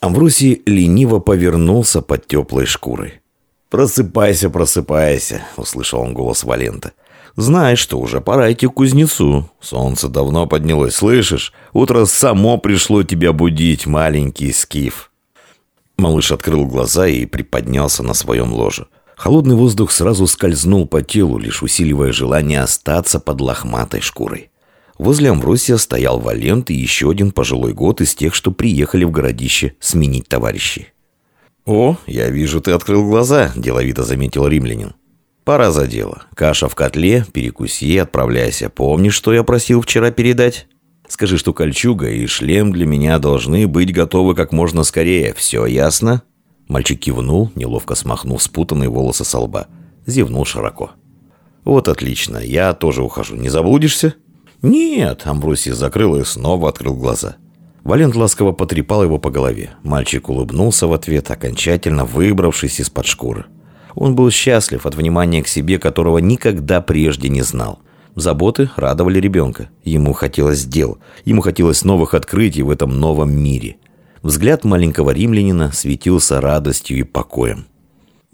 Амвросий лениво повернулся под теплой шкурой. «Просыпайся, просыпайся», — услышал он голос Валента. «Знай, что уже пора идти к кузнецу. Солнце давно поднялось, слышишь? Утро само пришло тебя будить, маленький скиф». Малыш открыл глаза и приподнялся на своем ложе. Холодный воздух сразу скользнул по телу, лишь усиливая желание остаться под лохматой шкурой. Возле Амвросия стоял Валент и еще один пожилой год из тех, что приехали в городище сменить товарищей. «О, я вижу, ты открыл глаза», – деловито заметил римлянин. «Пора за дело. Каша в котле, перекуси, отправляйся. Помнишь, что я просил вчера передать?» Скажи, что кольчуга и шлем для меня должны быть готовы как можно скорее. Все ясно?» Мальчик кивнул, неловко смахнув спутанные волосы со лба. Зевнул широко. «Вот отлично, я тоже ухожу. Не заблудишься?» «Нет», — Амбросий закрыл и снова открыл глаза. Валент ласково потрепал его по голове. Мальчик улыбнулся в ответ, окончательно выбравшись из-под шкуры. Он был счастлив от внимания к себе, которого никогда прежде не знал. Заботы радовали ребенка. Ему хотелось дел. Ему хотелось новых открытий в этом новом мире. Взгляд маленького римлянина светился радостью и покоем.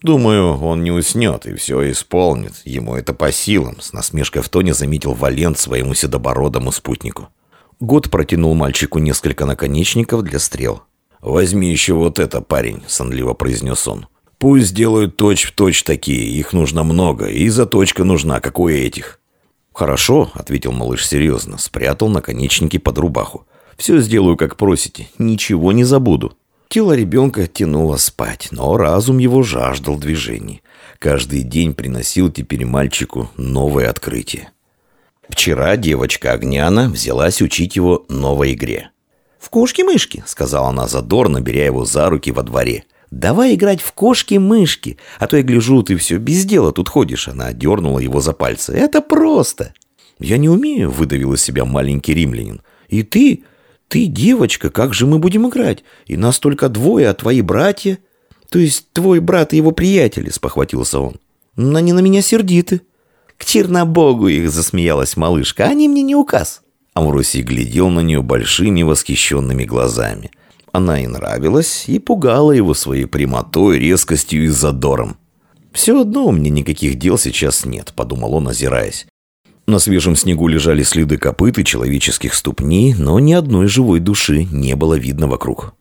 «Думаю, он не уснет и все исполнит. Ему это по силам», — с насмешкой в тоне заметил Валент своему седобородому спутнику. Год протянул мальчику несколько наконечников для стрел. «Возьми еще вот это, парень», — сонливо произнес он. «Пусть делают точь-в-точь точь такие, их нужно много, и заточка нужна, как у этих». «Хорошо», — ответил малыш серьезно, спрятал наконечники под рубаху. «Все сделаю, как просите, ничего не забуду». Тело ребенка тянуло спать, но разум его жаждал движений. Каждый день приносил теперь мальчику новое открытие. Вчера девочка Огняна взялась учить его новой игре. «В кошки-мышки», — сказала она задорно, беря его за руки во дворе. «Давай играть в кошки-мышки, а то я гляжу, ты все без дела тут ходишь». Она дернула его за пальцы. «Это просто». «Я не умею», — выдавил из себя маленький римлянин. «И ты? Ты девочка, как же мы будем играть? И нас только двое, а твои братья...» «То есть твой брат и его приятели», — спохватился он. «Но они на меня сердиты». «К чернобогу их!» — засмеялась малышка. «Они мне не указ». Амвросий глядел на нее большими восхищенными глазами — она и нравилась, и пугала его своей прямотой, резкостью и задором. «Все одно у меня никаких дел сейчас нет», — подумал он, озираясь. На свежем снегу лежали следы копыт и человеческих ступней, но ни одной живой души не было видно вокруг.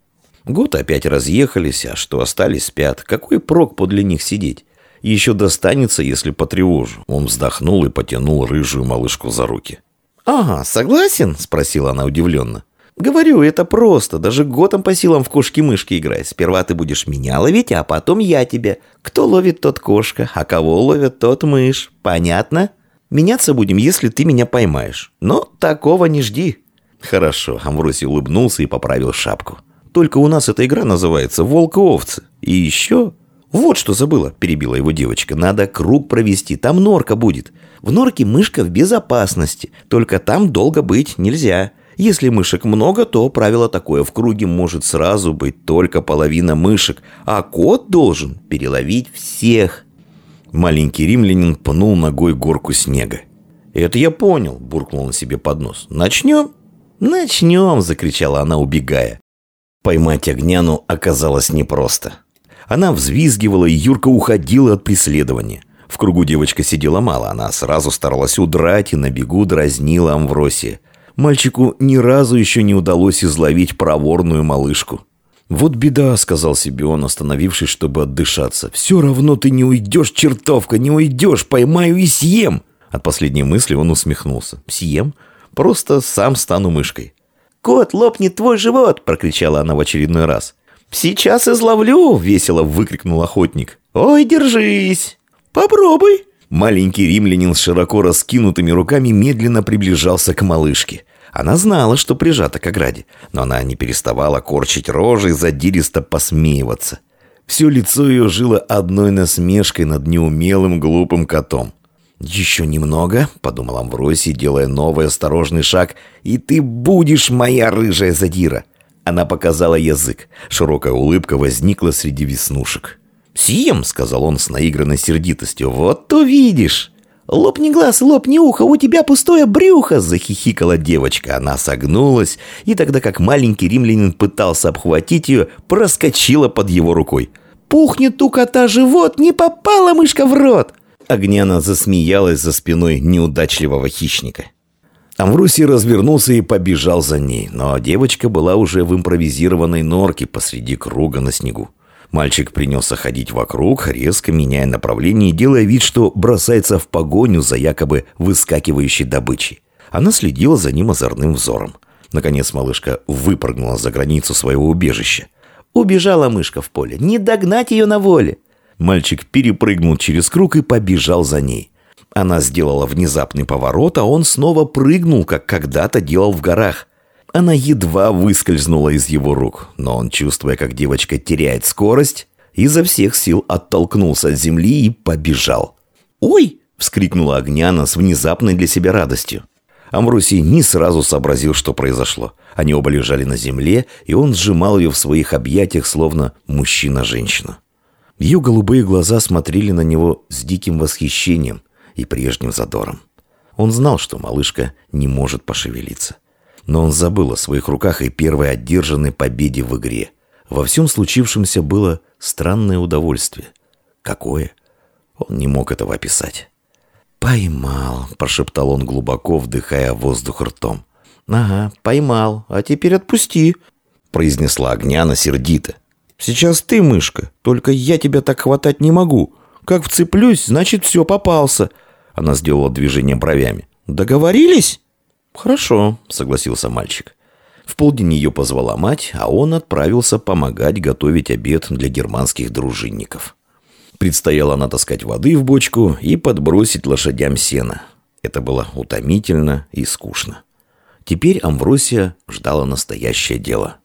Год опять разъехались, а что остались спят. Какой прок подле них сидеть? Еще достанется, если потревожу. Он вздохнул и потянул рыжую малышку за руки. «Ага, согласен?» – спросила она удивленно. Говорю, это просто, даже годом по силам в кошки-мышки играй. Сперва ты будешь меня ловить, а потом я тебя. Кто ловит, тот кошка, а кого ловит, тот мышь. Понятно? Меняться будем, если ты меня поймаешь. Но такого не жди. Хорошо, Амвросий улыбнулся и поправил шапку. Только у нас эта игра называется «Волк и овцы». И еще... Вот что забыла, перебила его девочка. Надо круг провести, там норка будет. В норке мышка в безопасности, только там долго быть нельзя. Если мышек много, то правило такое. В круге может сразу быть только половина мышек, а кот должен переловить всех. Маленький римлянин пнул ногой горку снега. «Это я понял», – буркнул он себе под нос. «Начнем?» «Начнем!» – закричала она, убегая. Поймать Огняну оказалось непросто. Она взвизгивала, и Юрка уходила от преследования. В кругу девочка сидела мало, она сразу старалась удрать и на бегу дразнила Амвросия. Мальчику ни разу еще не удалось изловить проворную малышку. «Вот беда», — сказал себе он, остановившись, чтобы отдышаться. «Все равно ты не уйдешь, чертовка, не уйдешь, поймаю и съем!» От последней мысли он усмехнулся. «Съем? Просто сам стану мышкой». «Кот, лопнет твой живот!» — прокричала она в очередной раз. «Сейчас изловлю!» — весело выкрикнул охотник. «Ой, держись!» «Попробуй!» Маленький римлянин с широко раскинутыми руками медленно приближался к малышке. Она знала, что прижата к ограде, но она не переставала корчить рожи и задиристо посмеиваться. Все лицо ее жило одной насмешкой над неумелым глупым котом. «Еще немного», — подумал Амвросий, делая новый осторожный шаг, «и ты будешь моя рыжая задира». Она показала язык. Широкая улыбка возникла среди веснушек. «Съем», — сказал он с наигранной сердитостью. «Вот увидишь». «Лопни глаз, лопни ухо, у тебя пустое брюхо!» Захихикала девочка. Она согнулась, и тогда как маленький римлянин пытался обхватить ее, проскочила под его рукой. «Пухнет у кота живот, не попала мышка в рот!» Огняна засмеялась за спиной неудачливого хищника. Амвросий развернулся и побежал за ней, но девочка была уже в импровизированной норке посреди круга на снегу. Мальчик принялся ходить вокруг, резко меняя направление делая вид, что бросается в погоню за якобы выскакивающей добычей. Она следила за ним озорным взором. Наконец малышка выпрыгнула за границу своего убежища. Убежала мышка в поле. Не догнать ее на воле. Мальчик перепрыгнул через круг и побежал за ней. Она сделала внезапный поворот, а он снова прыгнул, как когда-то делал в горах. Она едва выскользнула из его рук, но он, чувствуя, как девочка теряет скорость, изо всех сил оттолкнулся от земли и побежал. «Ой!» — вскрикнула Огняна с внезапной для себя радостью. Амвросий не сразу сообразил, что произошло. Они оба лежали на земле, и он сжимал ее в своих объятиях, словно мужчина-женщину. Ее голубые глаза смотрели на него с диким восхищением и прежним задором. Он знал, что малышка не может пошевелиться. Но он забыл о своих руках и первой одержанной победе в игре. Во всем случившемся было странное удовольствие. Какое? Он не мог этого описать. «Поймал», – прошептал он глубоко, вдыхая воздух ртом. «Ага, поймал. А теперь отпусти», – произнесла Огняна сердито. Сейчас ты, мышка, только я тебя так хватать не могу. Как вцеплюсь, значит, все, попался». Она сделала движение бровями. «Договорились?» «Хорошо», — согласился мальчик. В полдень ее позвала мать, а он отправился помогать готовить обед для германских дружинников. Предстояло натаскать воды в бочку и подбросить лошадям сена. Это было утомительно и скучно. Теперь Амвросия ждала настоящее дело —